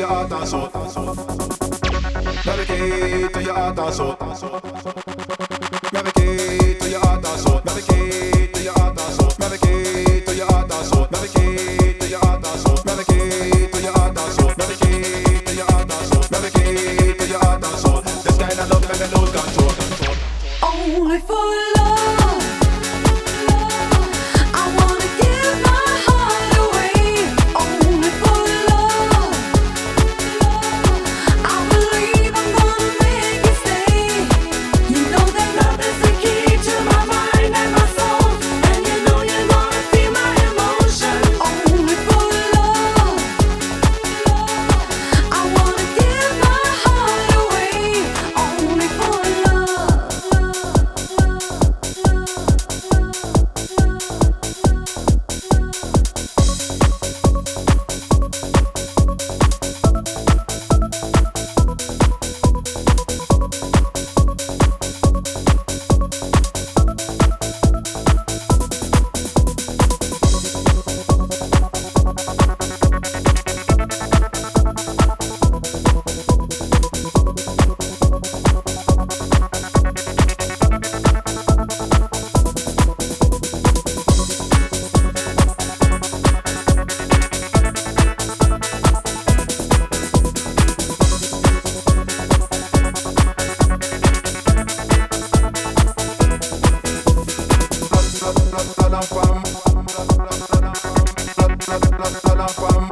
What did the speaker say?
your heart and soul. Navigate to your heart and soul. Navigate to your heart and soul. Navigate to your heart and soul. Navigate to your heart and soul. Navigate to your heart and soul. Navigate to your heart and soul. Navigate to your heart and soul. Navigate to your heart and soul. This kind of love and lose control. Only for. la la la la